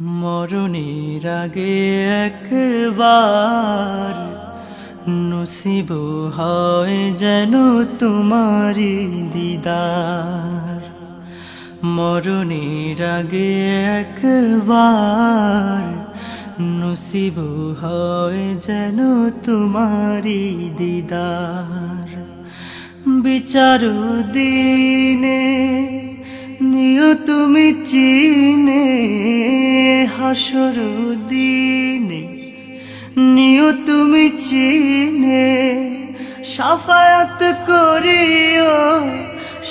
মরণের আগে একবার নসিব হয় যেন তোমারি দিদার। মরণের আগে একবার নসিব হয় যেন তোমারি দিদার। বিচার দিনে নিও তুমি চিনে হাসর দিনে নিও তুমি চিনে, সাফায়াত করিও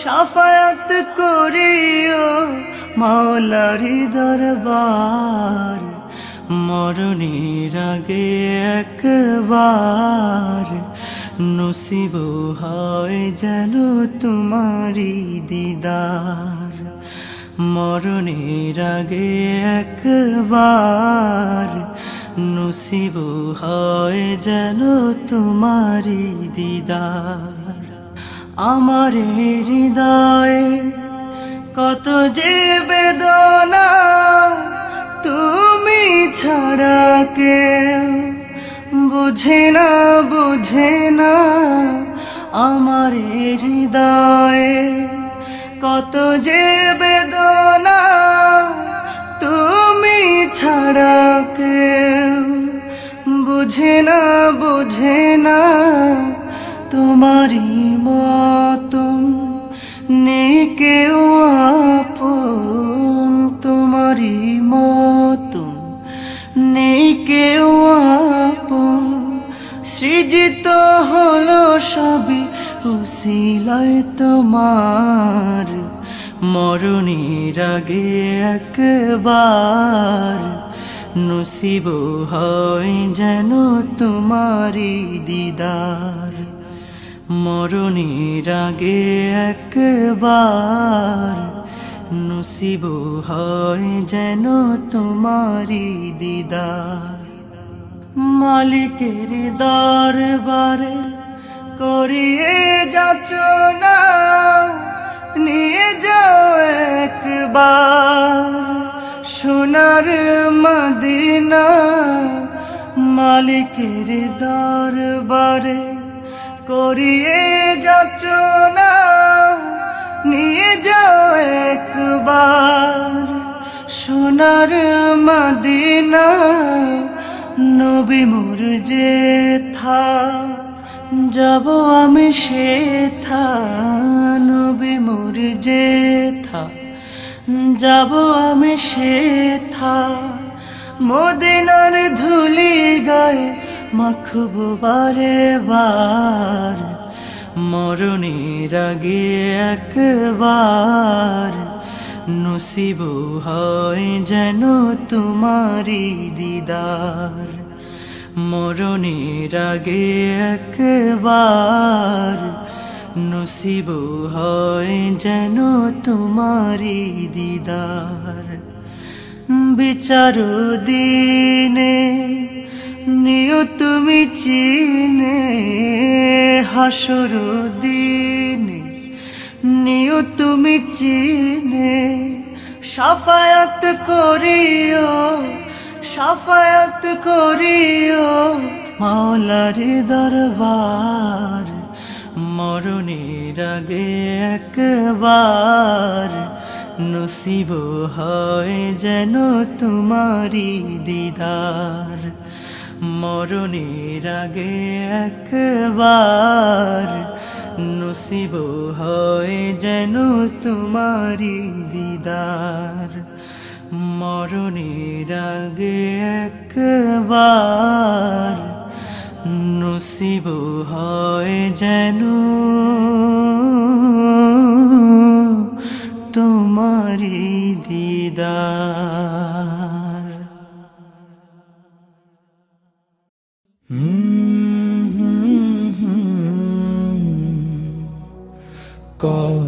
সাফায়াত করিও, মাওলারি দরবার, মরণের আগে একবার, নসিব হয় যেন তোমারি দিদার। মরণের আগে একবার নসিব হয় যেন তোমারি দিদার। আমার হৃদয়ে কত যে বেদনা তুমি ছাড়া কেউ বুঝে না বুঝে না। আমার হৃদয়ে কত যে বেদনা তুমি ছাড়া কেউ বুঝে না বুঝে না তোমারই মতন নেই কেউ আপন, তোমারই মতন নেই কেউ আপন। সৃজিত হলো সবই উসিলায় তোমার মরণের আগে একবার। নসিব হয় যেন তোমারি দিদার। মরণের আগে একবার। নসিব হয় যেন তোমারি দিদার। মালিকের দরবারে করিয়ে যাচ্ছ না, নিয়ে যাও একবার। সোনার মদিনা মালিকের দরবারে করিয়ে যাচ্ছ না, নিয়ে যাও একবার। সোনার মদিনা নবী মোর যে থা যাব আমি সে নবী যে থা যাব আমি সে থা মদিনার ধুলি গায়ে মাখব বারে বার। মরণের আগে একবার, নসিব হয় যেন তোমারি দিদার। মরণের আগে একবার নসিব হয় যেন তোমারি দিদার। বিচার দিনে নিও তুমি চিনে হাসর দিনে নিও তুমি চিনে সাফায়াত করিও সাফায়াত করিও মাওলার দরবার, মরণের আগে একবার নসিব হয় যেন তোমারি দিদার। মরণের আগে একবার নসিব হয় যেন তোমারি দিদার। মরণের আগে একবার নসিব হয় যেন তোমারি দিদার। কর